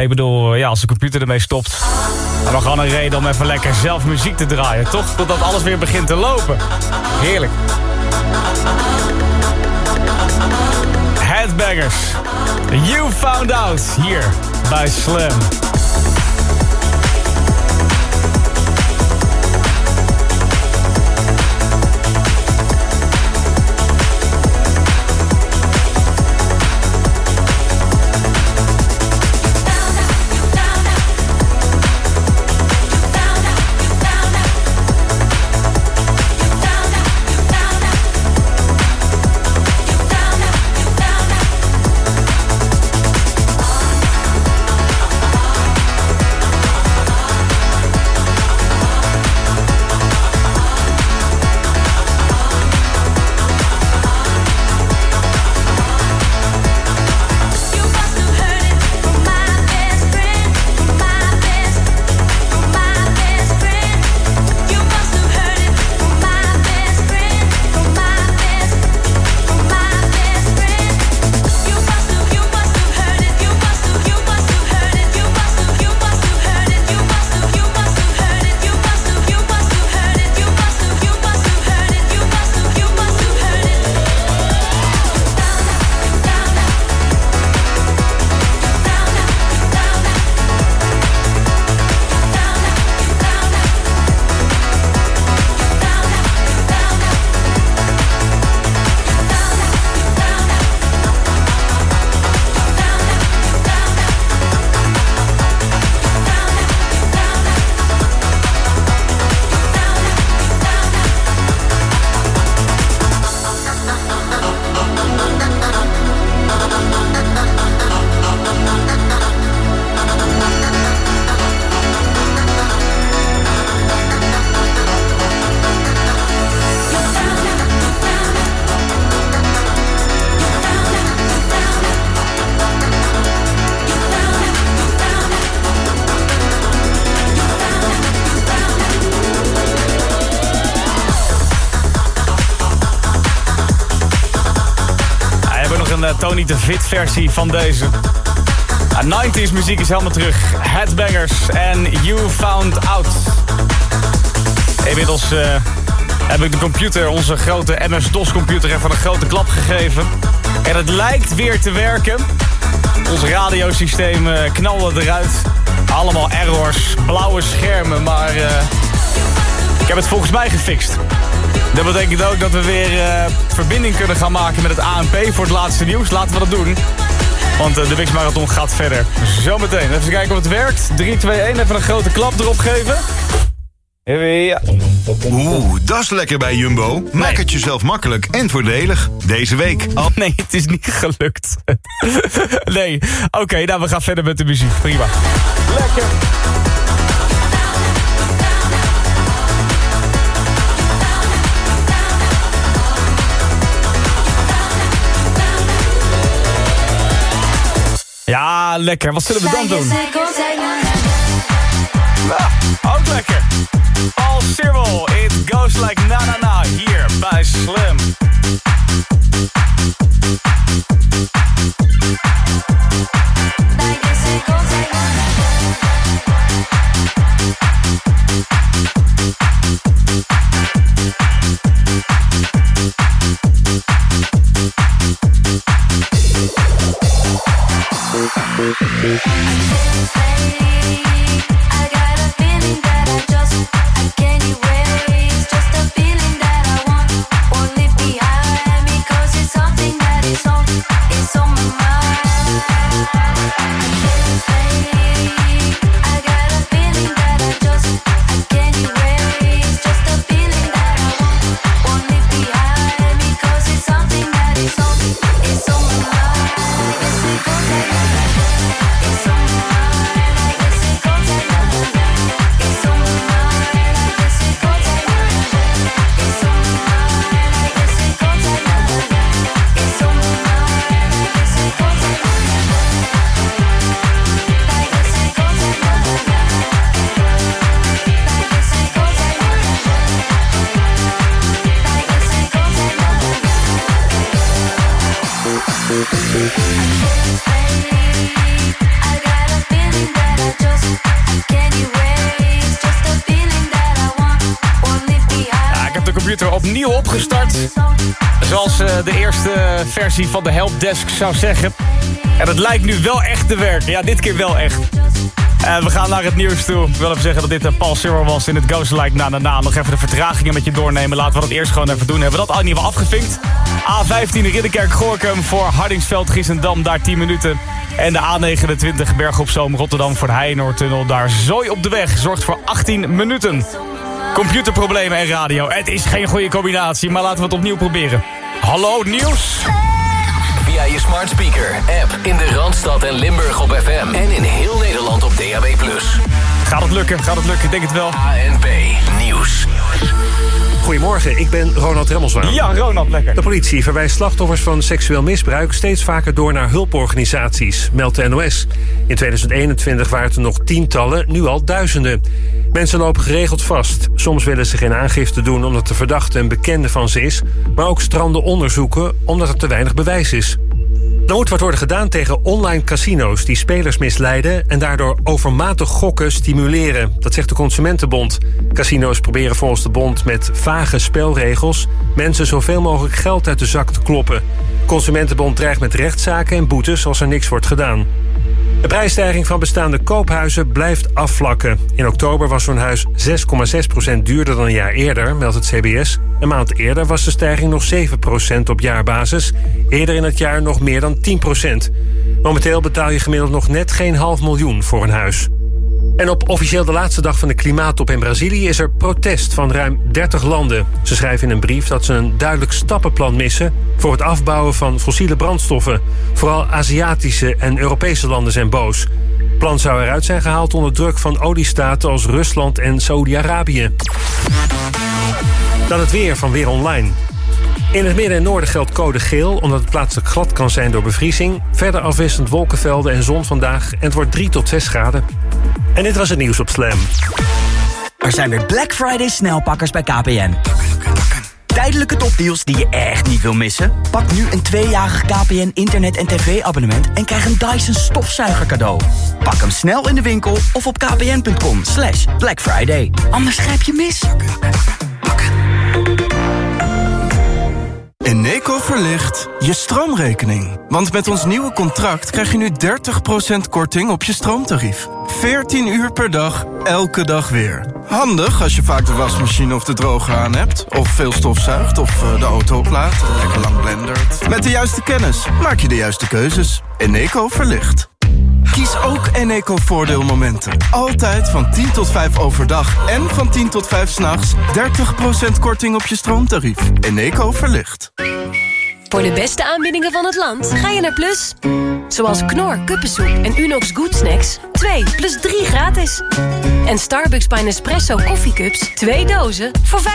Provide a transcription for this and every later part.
Ik bedoel, ja, als de computer ermee stopt... dan gewoon een reden om even lekker zelf muziek te draaien, toch? Totdat alles weer begint te lopen. Heerlijk. Headbangers. You Found Out. Hier bij Slam. De Fit versie van deze. 90s muziek is helemaal terug. Headbangers en You Found Out. Inmiddels uh, heb ik de computer, onze grote MS-DOS computer, even een grote klap gegeven. En het lijkt weer te werken. Ons radiosysteem uh, knalde eruit. Allemaal errors, blauwe schermen, maar uh, ik heb het volgens mij gefixt. Dat betekent ook dat we weer uh, verbinding kunnen gaan maken met het ANP voor het laatste nieuws. Laten we dat doen. Want uh, de Wix Marathon gaat verder. Zometeen. Even kijken of het werkt. 3, 2, 1. Even een grote klap erop geven. Ja. Oeh, dat is lekker bij Jumbo. Maak het jezelf makkelijk en voordelig. Deze week. Oh nee, het is niet gelukt. nee. Oké, okay, nou we gaan verder met de muziek. Prima. Lekker. Ja, lekker. Wat zullen we dan doen? Ja, ook lekker. Paul Cyril, It Goes Like Na Na Na, hier bij Slim. It's computer opnieuw opgestart. Zoals eh, de eerste versie van de helpdesk zou zeggen. En het lijkt nu wel echt te werken. Ja, dit keer wel echt. Eh, we gaan naar het nieuws toe. Ik wil even zeggen dat dit eh, Paul Simmer was in het Ghost Like na de naam. Nog even de vertragingen met je doornemen. Laten we dat eerst gewoon even doen. Hebben we dat al niet wel afgevinkt? A15 Ridderkerk-Gorkum voor Hardingsveld-Giessendam daar 10 minuten. En de A29 Berg op Zoom, Rotterdam voor de Heijnoortunnel. Daar zooi op de weg zorgt voor 18 minuten. Computerproblemen en radio. Het is geen goede combinatie, maar laten we het opnieuw proberen. Hallo, nieuws. Via je smart speaker, app in de Randstad en Limburg op FM. En in heel Nederland op DAB+. Gaat het lukken, gaat het lukken, ik denk het wel. ANP Nieuws. Goedemorgen, ik ben Ronald Remmelswaan. Ja, Ronald, lekker. De politie verwijst slachtoffers van seksueel misbruik steeds vaker door naar hulporganisaties, meldt de NOS. In 2021 waren het er nog tientallen, nu al duizenden. Mensen lopen geregeld vast. Soms willen ze geen aangifte doen omdat de verdachte een bekende van ze is, maar ook stranden onderzoeken omdat er te weinig bewijs is. Er moet wat worden gedaan tegen online casino's die spelers misleiden en daardoor overmatig gokken stimuleren. Dat zegt de Consumentenbond. Casino's proberen volgens de bond met vage spelregels mensen zoveel mogelijk geld uit de zak te kloppen. Consumentenbond dreigt met rechtszaken en boetes als er niks wordt gedaan. De prijsstijging van bestaande koophuizen blijft afvlakken. In oktober was zo'n huis 6,6% duurder dan een jaar eerder, meldt het CBS. Een maand eerder was de stijging nog 7% op jaarbasis. Eerder in het jaar nog meer dan 10% Momenteel betaal je gemiddeld nog net geen half miljoen voor een huis. En op officieel de laatste dag van de klimaattop in Brazilië is er protest van ruim 30 landen. Ze schrijven in een brief dat ze een duidelijk stappenplan missen voor het afbouwen van fossiele brandstoffen. Vooral Aziatische en Europese landen zijn boos. Het plan zou eruit zijn gehaald onder druk van oliestaten als Rusland en Saudi-Arabië. Dan het weer van Weer Online. In het midden en noorden geldt code geel, omdat het plaatselijk glad kan zijn door bevriezing. Verder afwisselend wolkenvelden en zon vandaag en het wordt 3 tot 6 graden. En dit was het nieuws op Slam. Er zijn weer Black Friday snelpakkers bij KPN. Tijdelijke topdeals die je echt niet wil missen? Pak nu een tweejarig KPN internet- en tv-abonnement... en krijg een Dyson stofzuiger cadeau. Pak hem snel in de winkel of op kpn.com slash. Anders grijp je mis. Eneco verlicht je stroomrekening. Want met ons nieuwe contract krijg je nu 30% korting op je stroomtarief. 14 uur per dag, elke dag weer. Handig als je vaak de wasmachine of de droger aan hebt. Of veel stofzuigt of de auto oplaadt. Lekker lang blendert. Met de juiste kennis maak je de juiste keuzes. Eneco verlicht. Kies ook Eneco voordeelmomenten. Altijd van 10 tot 5 overdag en van 10 tot 5 s'nachts 30% korting op je stroomtarief. Eneco verlicht. Voor de beste aanbiedingen van het land ga je naar Plus. Zoals Knor, Kuppensoep en Unox Good Snacks. 2 plus 3 gratis. En Starbucks by Nespresso koffiecups. 2 dozen voor 5,99.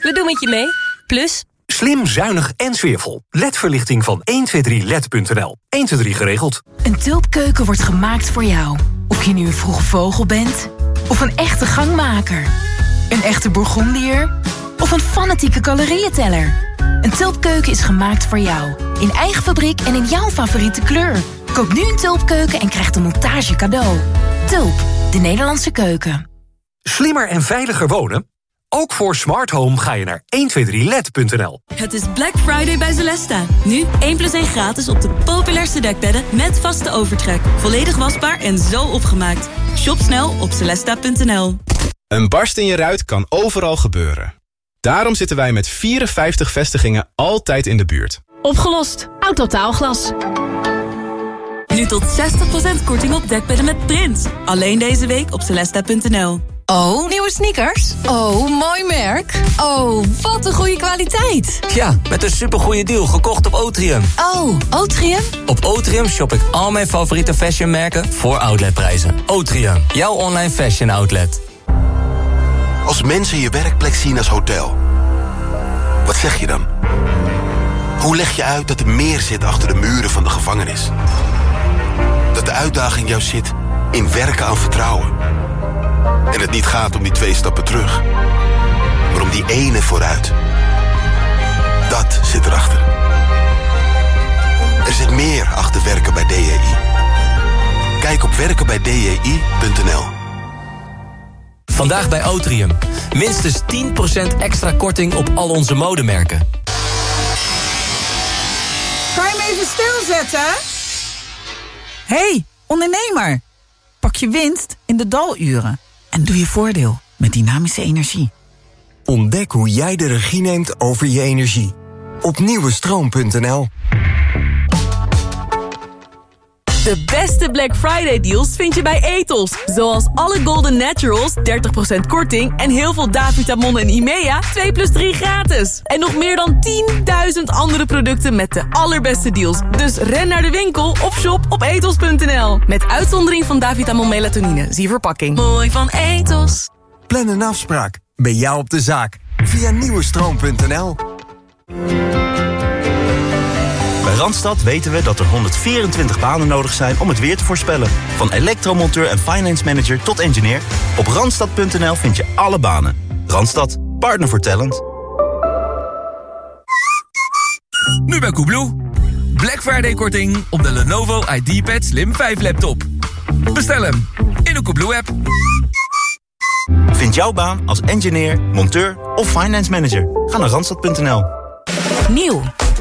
We doen met je mee. Plus... Slim, zuinig en sfeervol. LED-verlichting van 123led.nl. 123 geregeld. Een tulpkeuken wordt gemaakt voor jou. Of je nu een vroege vogel bent, of een echte gangmaker. Een echte Bourgondier, of een fanatieke calorieënteller. Een tulpkeuken is gemaakt voor jou. In eigen fabriek en in jouw favoriete kleur. Koop nu een tulpkeuken en krijg de montage cadeau. Tulp, de Nederlandse keuken. Slimmer en veiliger wonen? Ook voor smart home ga je naar 123led.nl. Het is Black Friday bij Celesta. Nu 1 plus 1 gratis op de populairste dekbedden met vaste overtrek. Volledig wasbaar en zo opgemaakt. Shop snel op celesta.nl. Een barst in je ruit kan overal gebeuren. Daarom zitten wij met 54 vestigingen altijd in de buurt. Opgelost. Autotaalglas. Nu tot 60% korting op dekbedden met print. Alleen deze week op celesta.nl. Oh, nieuwe sneakers? Oh, mooi merk. Oh, wat een goede kwaliteit. Ja, met een supergoeie deal gekocht op Otrium. Oh, Otrium? Op Otrium shop ik al mijn favoriete fashionmerken voor outletprijzen. Otrium, jouw online fashion outlet. Als mensen je werkplek zien als hotel, wat zeg je dan? Hoe leg je uit dat er meer zit achter de muren van de gevangenis? Dat de uitdaging jou zit in werken aan vertrouwen. En het niet gaat om die twee stappen terug, maar om die ene vooruit. Dat zit erachter. Er zit meer achter werken bij DJI. Kijk op werkenbijdji.nl. Vandaag bij Otrium. Minstens 10% extra korting op al onze modemerken. even stilzetten? hey, ondernemer. Pak je winst in de daluren. Doe je voordeel met dynamische energie. Ontdek hoe jij de regie neemt over je energie. Op nieuwestroom.nl De beste Black Friday deals vind je bij Ethos. Zoals alle Golden Naturals, 30% korting... en heel veel Davitamon en Imea, 2 plus 3 gratis. En nog meer dan 10.000 andere producten met de allerbeste deals. Dus ren naar de winkel of shop op ethos.nl. Met uitzondering van Davitamon melatonine. Zie verpakking. Mooi van Ethos. Plan een afspraak bij jou op de zaak via nieuwestroom.nl. Randstad weten we dat er 124 banen nodig zijn om het weer te voorspellen. Van elektromonteur en finance manager tot engineer. Op randstad.nl vind je alle banen. Randstad, partner voor talent. Nu bij Koebloe. Black Friday korting op de Lenovo IdeaPad Slim 5 laptop. Bestel hem in de Koebloe app. Vind jouw baan als engineer, monteur of finance manager. Ga naar randstad.nl. Nieuw.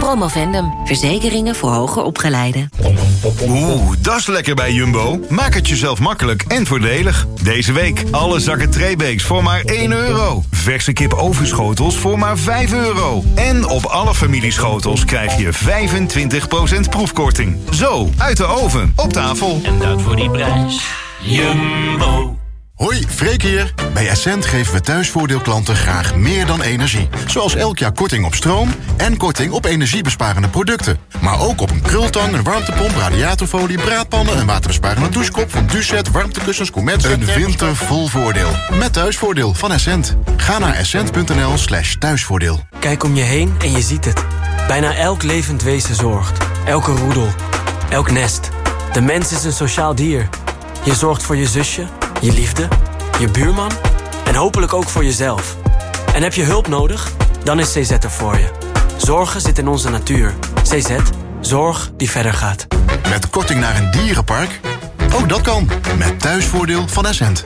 Promovendum, verzekeringen voor hoger opgeleiden. Oeh, dat is lekker bij Jumbo. Maak het jezelf makkelijk en voordelig. Deze week alle zakken Treebeeks voor maar 1 euro. Verse kip overschotels voor maar 5 euro. En op alle familieschotels krijg je 25% proefkorting. Zo, uit de oven, op tafel. En dat voor die prijs. Jumbo. Hoi, Freek hier. Bij Essent geven we thuisvoordeelklanten graag meer dan energie. Zoals elk jaar korting op stroom en korting op energiebesparende producten. Maar ook op een krultang, een warmtepomp, radiatorfolie, braadpannen... een waterbesparende douchekop van Ducet, warmtekussens, Comet... Een winter vol voordeel. Met thuisvoordeel van Essent. Ga naar essent.nl slash thuisvoordeel. Kijk om je heen en je ziet het. Bijna elk levend wezen zorgt. Elke roedel. Elk nest. De mens is een sociaal dier. Je zorgt voor je zusje, je liefde, je buurman en hopelijk ook voor jezelf. En heb je hulp nodig? Dan is CZ er voor je. Zorgen zit in onze natuur. CZ, zorg die verder gaat. Met korting naar een dierenpark? Ook dat kan. Met thuisvoordeel van Essent.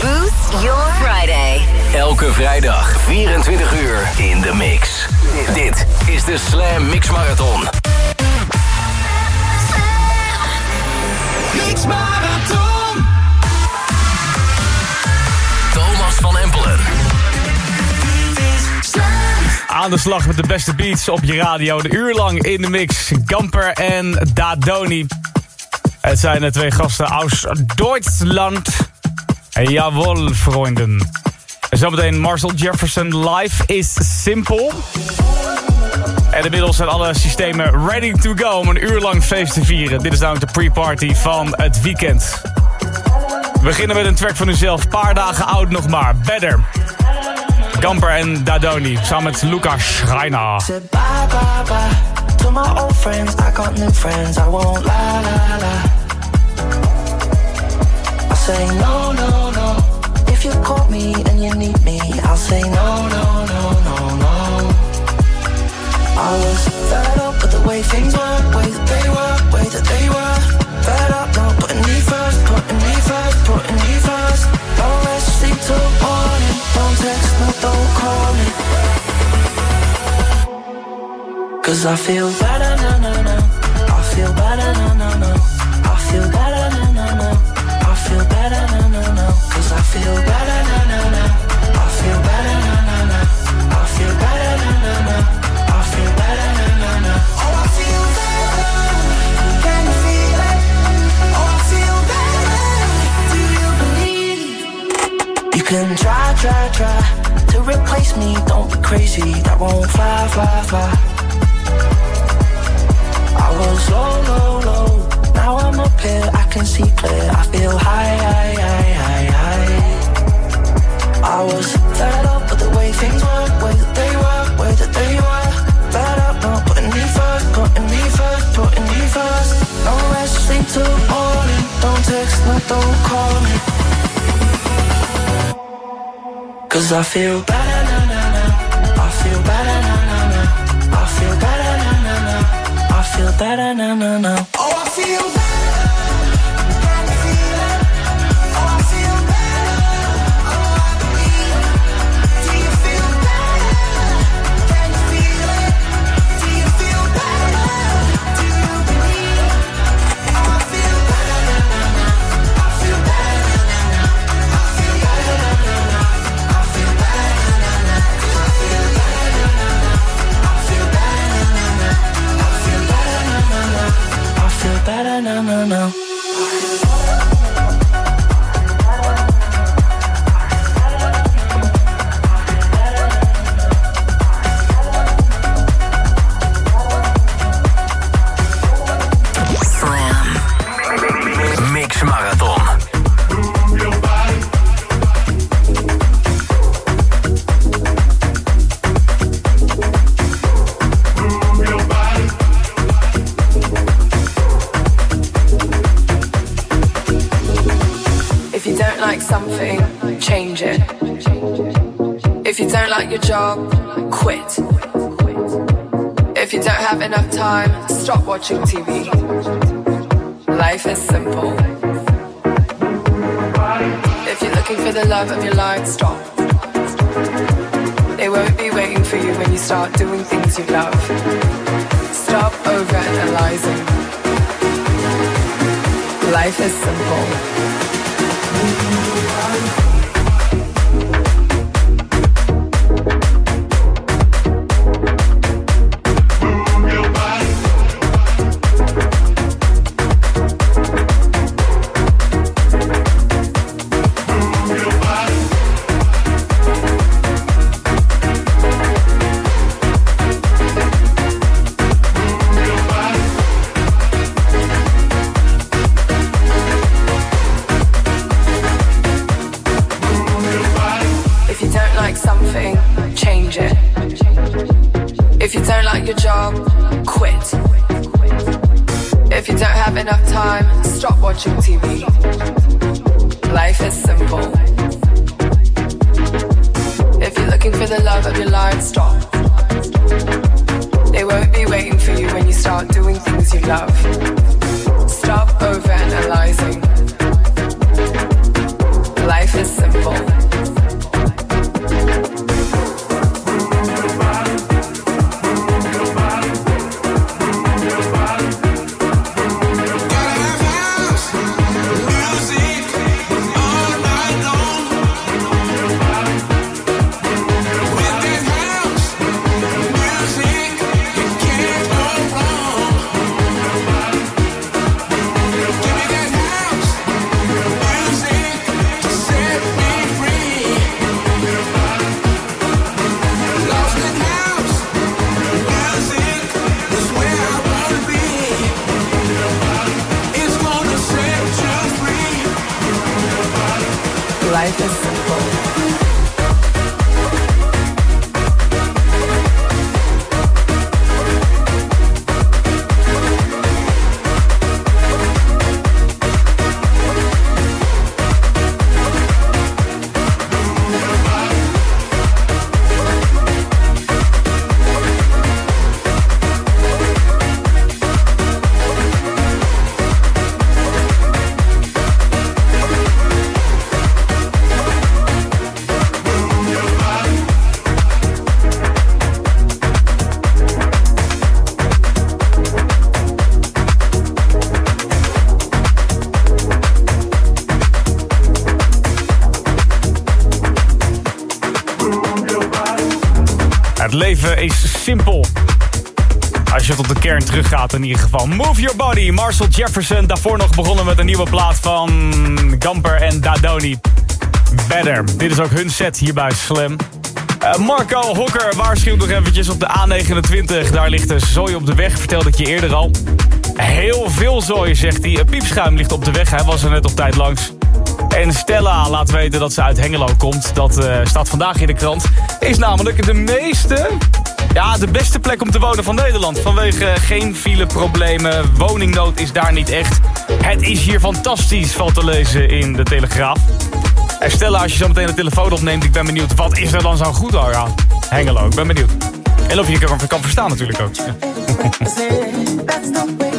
Boost Your Friday. Elke vrijdag 24 uur in de mix. Dit is de Slam Mix Marathon. Mix Marathon. Van Empelen. Aan de slag met de beste beats op je radio. De uur lang in de mix. Gamper en Dadoni. Het zijn de twee gasten aus Duitsland. En jawel, vrienden. En zometeen Marcel Jefferson live is simple. En inmiddels zijn alle systemen ready to go om een uur lang feest te vieren. Dit is namelijk de pre-party van het weekend. We beginnen met een track van uzelf. Paar dagen oud nog maar. Better. Gamper en Dadoni. Samen met Lucas Schreiner. Said bye, bye, bye To my old friends, I got new friends I won't lie, lie, lie I say no, no, no If you call me and you need me I'll say no, no, no, no, no I was fed up with the way things were Way that they were, way that they were Don't text, don't call me Cause I feel better, no, no, no. I feel better, no, no, no. I feel better, no, no, no. I feel better, no, no, no. Cause I feel better, no, try, try to replace me. Don't be crazy, that won't fly, fly, fly. I was low, low, low. Now I'm up here, I can see clear. I feel high, high, high, high, high. I was fed up with the way things work, way that they work, way that they work. Cause I feel better, na. I feel better, na. I feel better, na. I feel na na na. now. Time, stop watching TV. Life is simple. If you're looking for the love of your life, stop. They won't be waiting for you when you start doing things you love. Stop overanalyzing. Life is simple. Teruggaat in ieder geval. Move Your Body, Marcel Jefferson. Daarvoor nog begonnen met een nieuwe plaat van Gamper en Dadoni. Better. Dit is ook hun set hier bij Slam. Eh, Marco Hokker waarschuwt nog eventjes op de A29. Daar ligt een zooi op de weg, vertelde ik je eerder al. Heel veel zooi, zegt hij. Piepschuim ligt op de weg, hij was er net op tijd langs. En Stella laat weten dat ze uit Hengelo komt. Dat eh, staat vandaag in de krant. Is namelijk de meeste... Ja, de beste plek om te wonen van Nederland. Vanwege geen fileproblemen. Woningnood is daar niet echt. Het is hier fantastisch, valt te lezen in de Telegraaf. En Stella, als je zo meteen de telefoon opneemt, ik ben benieuwd, wat is er dan zo goed aan Hengelo? Ik ben benieuwd. En of je kan, kan verstaan natuurlijk ook.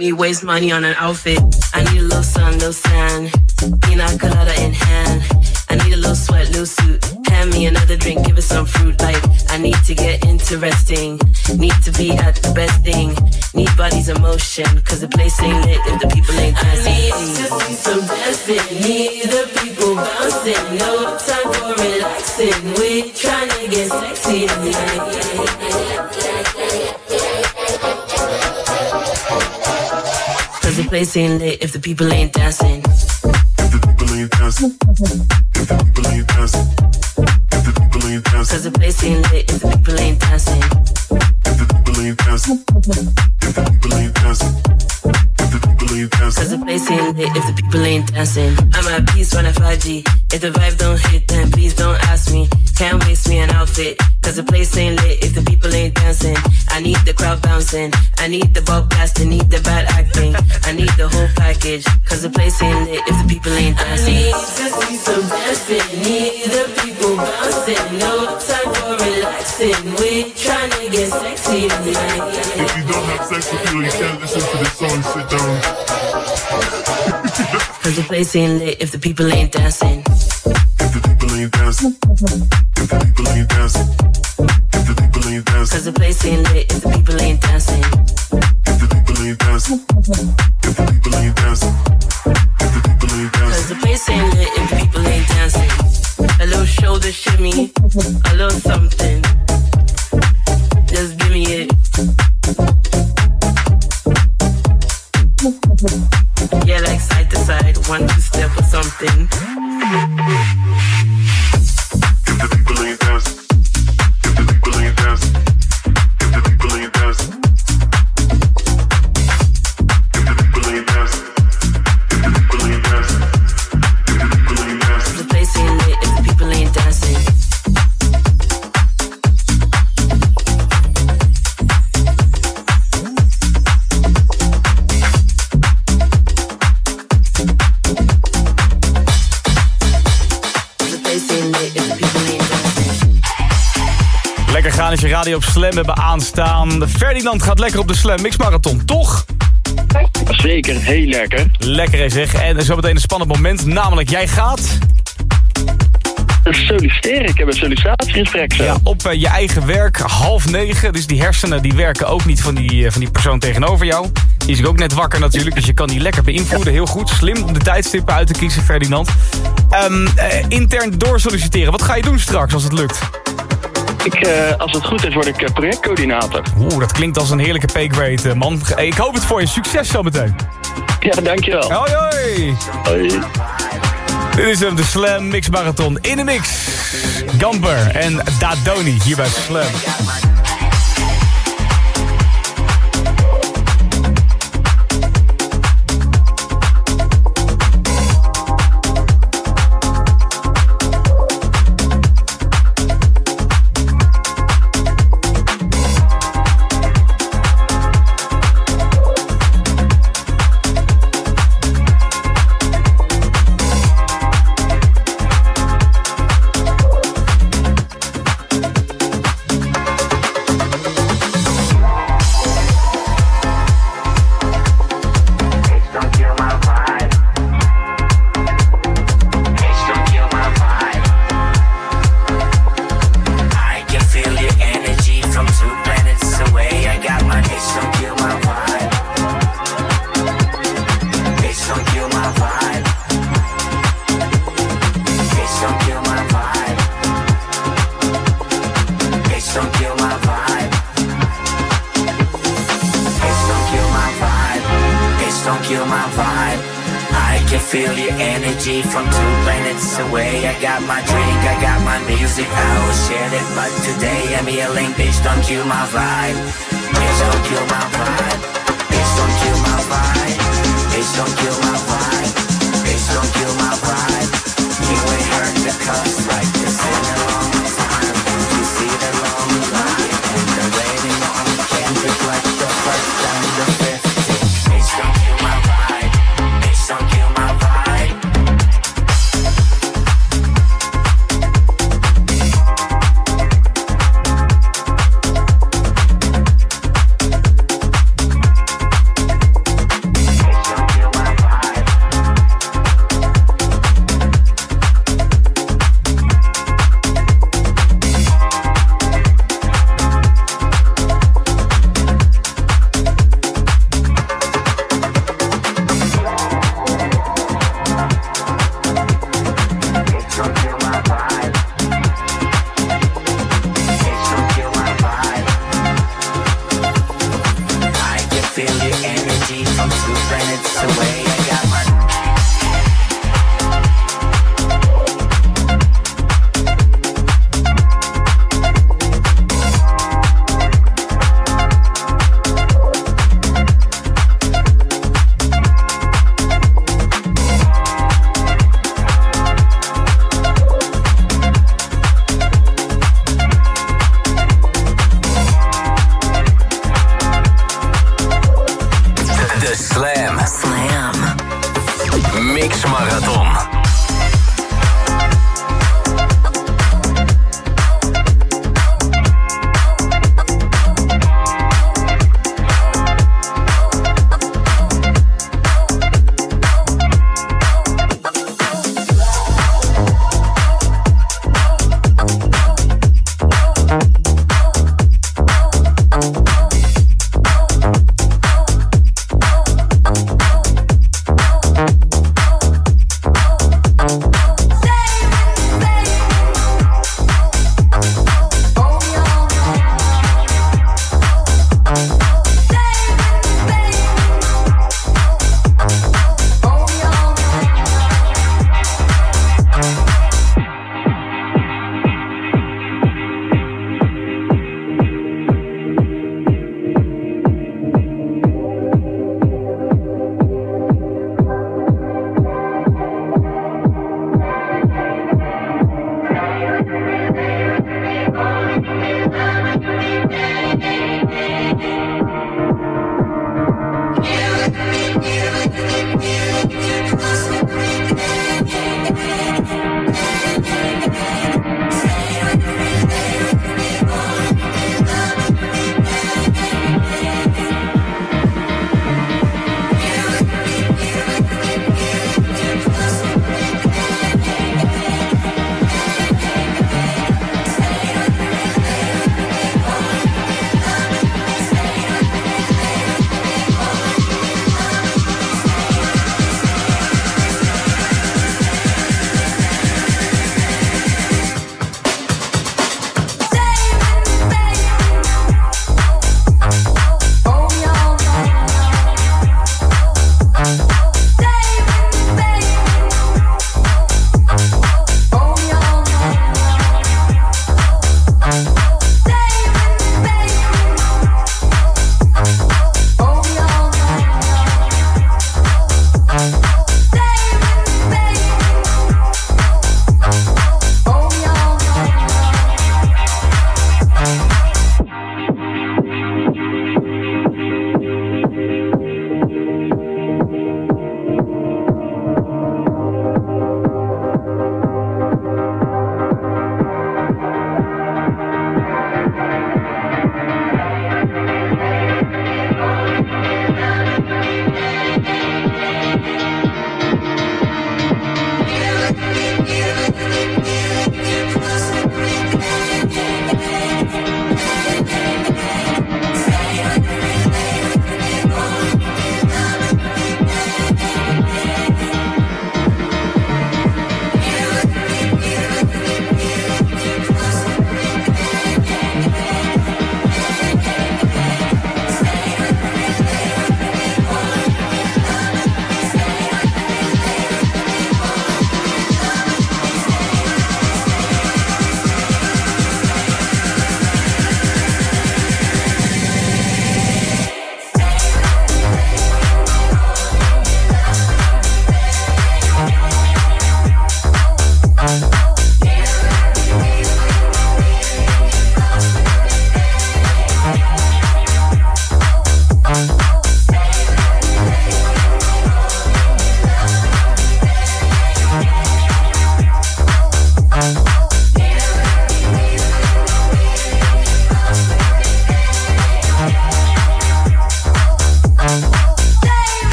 me waste money on an outfit. I need a little sun, little sand. Pina colada in hand. I need a little sweat, little suit. Hand me another drink, give it some fruit. Like, I need to get interesting. Need to be at the best thing. Need bodies in motion. Cause the place ain't lit if the people ain't dancing. I need to see some dancing. Need the people bouncing. No time for relaxing. We tryna get sexy. Place ain't lit if the people ain't dancing. People ain't dancing, if the people ain't dancing, if the people ain't dancing, Cause the place ain't lit if the people ain't dancing. if the people ain't dancing, if the people ain't dancing, if the people ain't dancing. Cause the place ain't lit if the people ain't dancing. I'm at peace when I 5G. If the vibe don't hit, then please don't ask me. Can't waste me an outfit. Cause the place ain't lit if the people ain't dancing. I need the crowd bouncing. I need the bug blasting. Need the bad acting. I need the whole package. Cause the place ain't lit if the people ain't dancing. I need to see some dancing. Need the people bouncing. No time for relaxing. We tryna get sexy tonight. If you don't have sex with people, you can't listen to this song. Sit down. Cause the place ain't lit if the people ain't dancing. If the people ain't dancing, if the people ain't dancing, if the people ain't dancing, Cause the place ain't lit if the people ain't dancing. if the people ain't dancing, if the people ain't dancing, if the people ain't dancing. Cause the place ain't lit if the people ain't dancing. A little shoulder shimmy, a little something. Yeah, like side to side, one two step or something. If the people ain't dancing, radio op Slam hebben aanstaan. Ferdinand gaat lekker op de Slam Mix Marathon, toch? Zeker, heel lekker. Lekker hè, zeg. En zometeen een spannend moment, namelijk jij gaat... Solliciteren, ik heb een sollicitatiegesprek zo. Ja, op eh, je eigen werk, half negen. Dus die hersenen die werken ook niet van die, eh, van die persoon tegenover jou. Die is ook net wakker natuurlijk, dus je kan die lekker beïnvloeden. Heel goed, slim om de tijdstippen uit te kiezen, Ferdinand. Ehm, eh, intern doorsolliciteren, wat ga je doen straks als het lukt? Ik, eh, als het goed is, word ik eh, projectcoördinator. Oeh, dat klinkt als een heerlijke paygrade, eh, man. Ik hoop het voor je. Succes zometeen. Ja, dankjewel. Hoi, hoi. Hoi. Dit is hem, de Slam Mix Marathon. In de mix, Gamper en Dadoni hier bij Slam.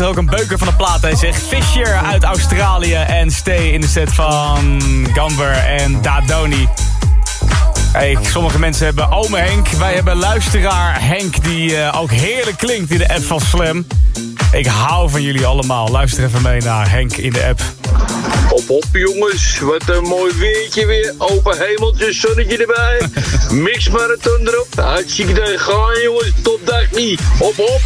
Er ook een beuker van de plaat. Hij zegt Fisher uit Australië en Stay in de set van Gamber en Dadoni. Hey, sommige mensen hebben ome Henk. Wij hebben luisteraar Henk die eh, ook heerlijk klinkt in de app van Slam. Ik hou van jullie allemaal. Luister even mee naar Henk in de app. Op op jongens, wat een mooi weertje weer. Open hemeltje, zonnetje erbij. Mix marathon erop. Hartstikke. Gaan jongens, topdag niet. Op op.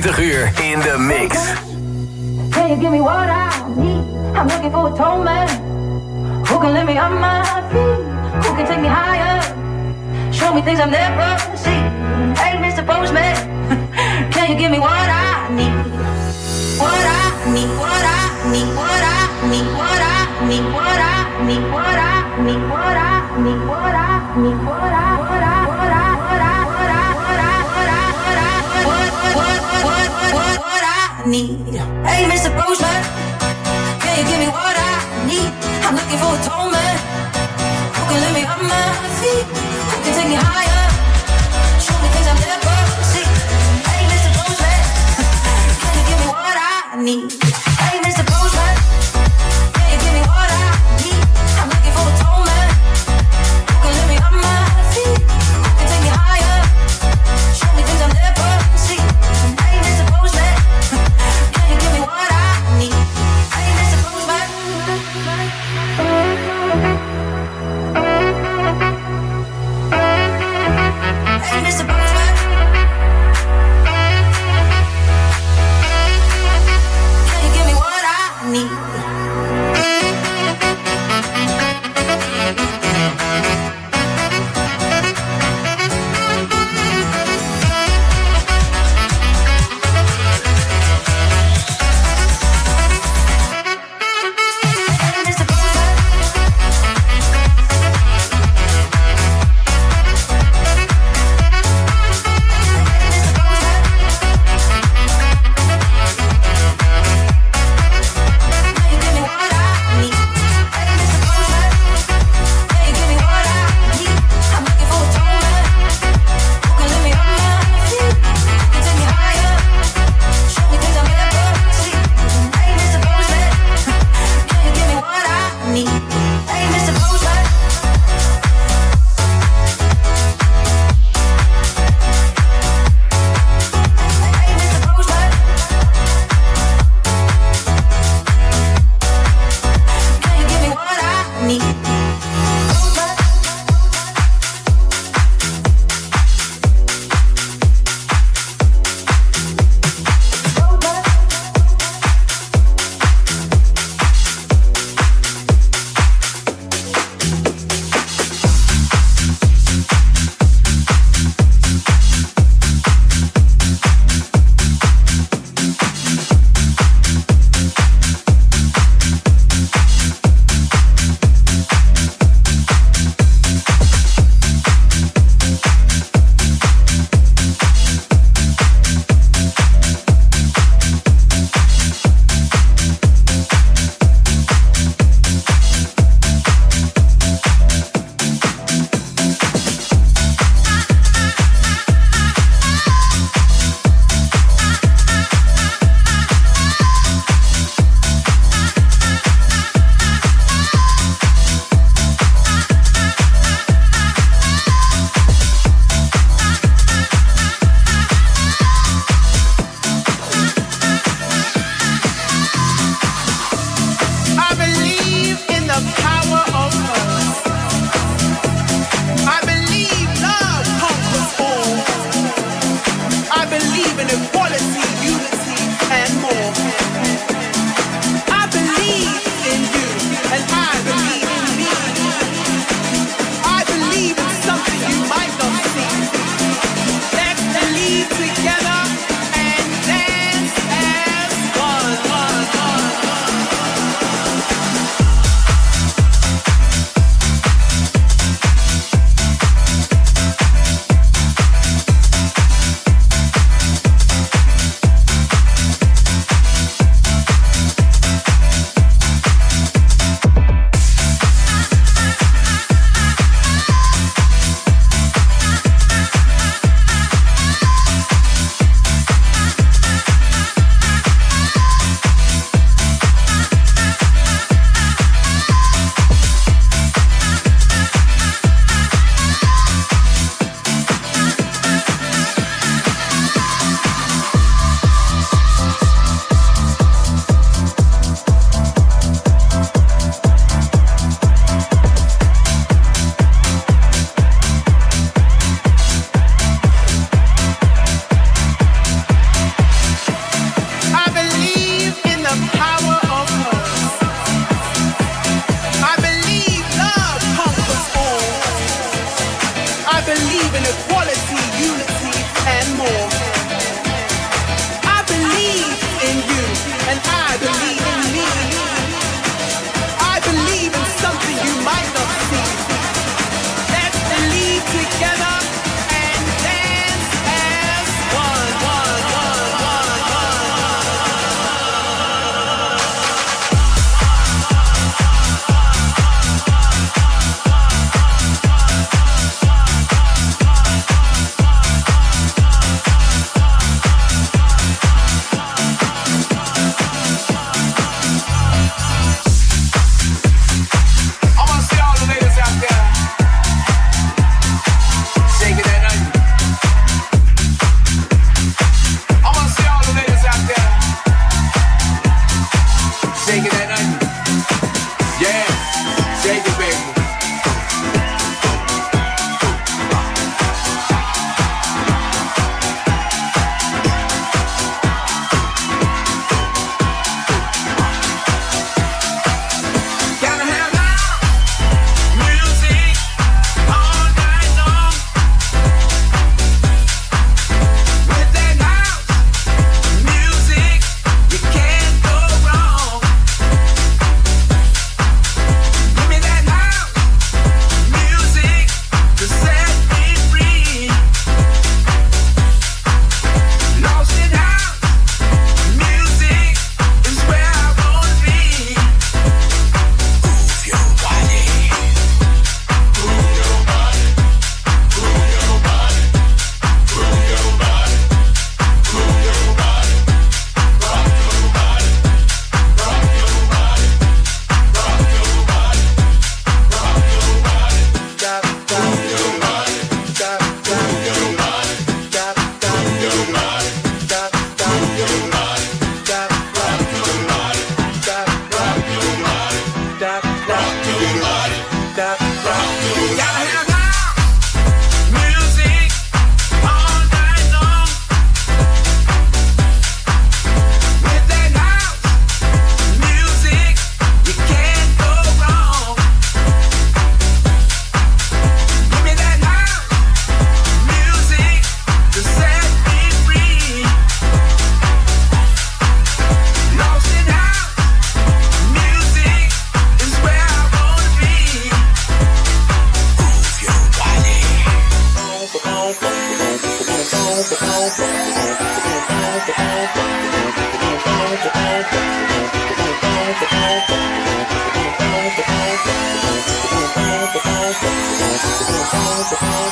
24 uur in the mix. Can you give me what I need? I'm looking for a tall man who can lift me on my feet, who can take me higher, show me things I've never seen. Hey, Mr. Postman, can you give me what I need? What I need, what I need, what I need, what I need, what I need, what I need, what I need, what I need, what I need, what I need. need. Hey, Mr. Postman, can you give me what I need? I'm looking for a tall man who can lift me up my feet, who can take me higher, show me things I've never. Hey, Mr. Can you give me what I need?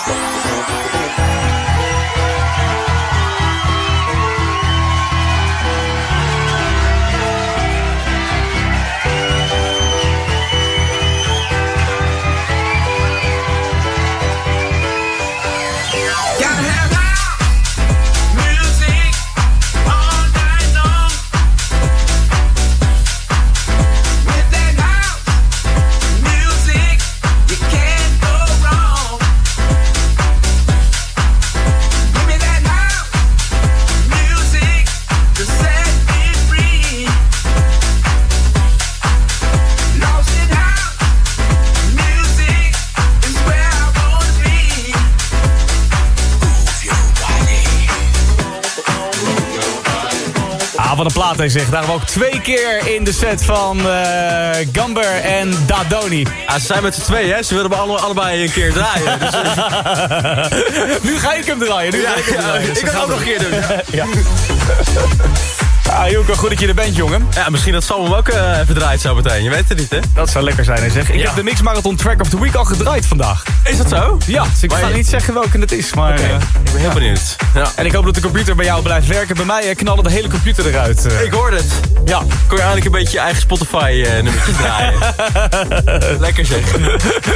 Thank. Hij zegt. Daar hebben we ook twee keer in de set van eh, Gamber en Dadoni. Ja, ze zijn met z'n tweeën, hè? Ze willen alle, allebei een keer draaien. Dus, nu ga ik hem draaien. Nu Ja, ga ik hem draaien. ik kan gaan ook nog een keer doen. Ah, Joeke, goed dat je er bent, jongen. Ja, misschien dat Sam hem ook eh, even draait zo meteen. Je weet het niet, hè? Dat zou lekker zijn, hè, zeg. Ik Ja. heb de Mix Marathon Track of the Week al gedraaid vandaag. Is dat zo? Ja, dus ik Maar ga je- niet zeggen welke het is, maar... Eh, ik ben heel benieuwd. Ja. en ik hoop dat de computer bij jou blijft werken. Bij mij eh, knallen de hele computer eruit. Ik hoorde het. Ja. Kon je eigenlijk een beetje je eigen Spotify-nummertjes draaien. Lekker zeg.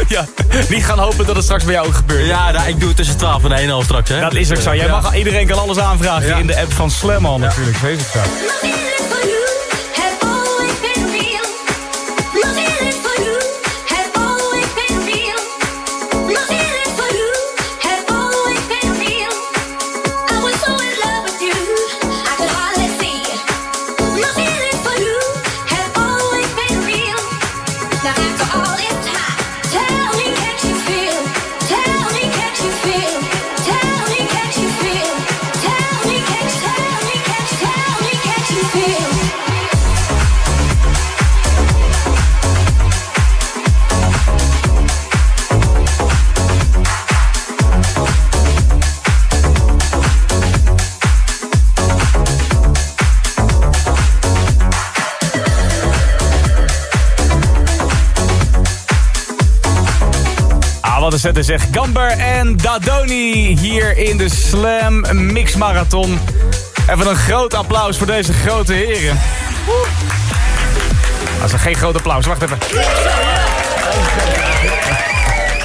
ja, niet gaan hopen dat het straks bij jou ook gebeurt. Ja, nou, ik doe het tussen 12 en 1 half straks, hè? Dat is ook zo. Jij mag, iedereen kan alles aanvragen in de app van Slam al natuurlijk. Wees het zo. Ah, wat is zeg. Gamber en Dadoni hier in de Slam Mix Marathon. Even een groot applaus voor deze grote heren. Dat is geen groot applaus, wacht even.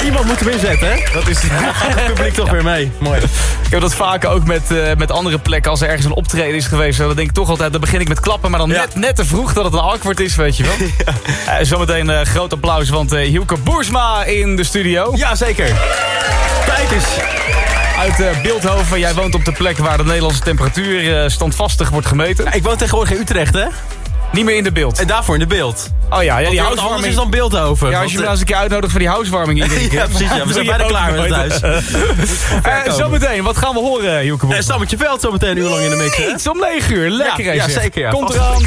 Iemand moet hem inzetten, hè? Dat is Het publiek toch weer mee. Mooi. Ik heb dat vaker ook met, eh, met andere plekken. Als er ergens een optreden is geweest, dan denk ik toch altijd... dan begin ik met klappen, maar dan net, net te vroeg dat het een awkward is, weet je wel. Eh, zometeen een groot applaus, want Hielke Boersma in de studio. Ja, zeker. Kijk eens. Uit Beeldhoven, jij woont op de plek waar de Nederlandse temperatuur standvastig wordt gemeten. Ik woon tegenwoordig in Utrecht, hè? Niet meer in de beeld. En daarvoor in de beeld. Oh ja, ja die housewarming. anders is dan Beeldhoven. Ja, als je me Want, nou eens een keer uitnodigt voor die housewarming iedere keer. Ja, precies, ja. We zijn je bijna klaar met nooit. het huis. Eh, zometeen, wat gaan we horen, Hielke eh, Boersma? Stammetje Veld zometeen een uur lang in de mix? Iets om 9 uur, lekker Ja, ja, zeker, ja. Komt eraan.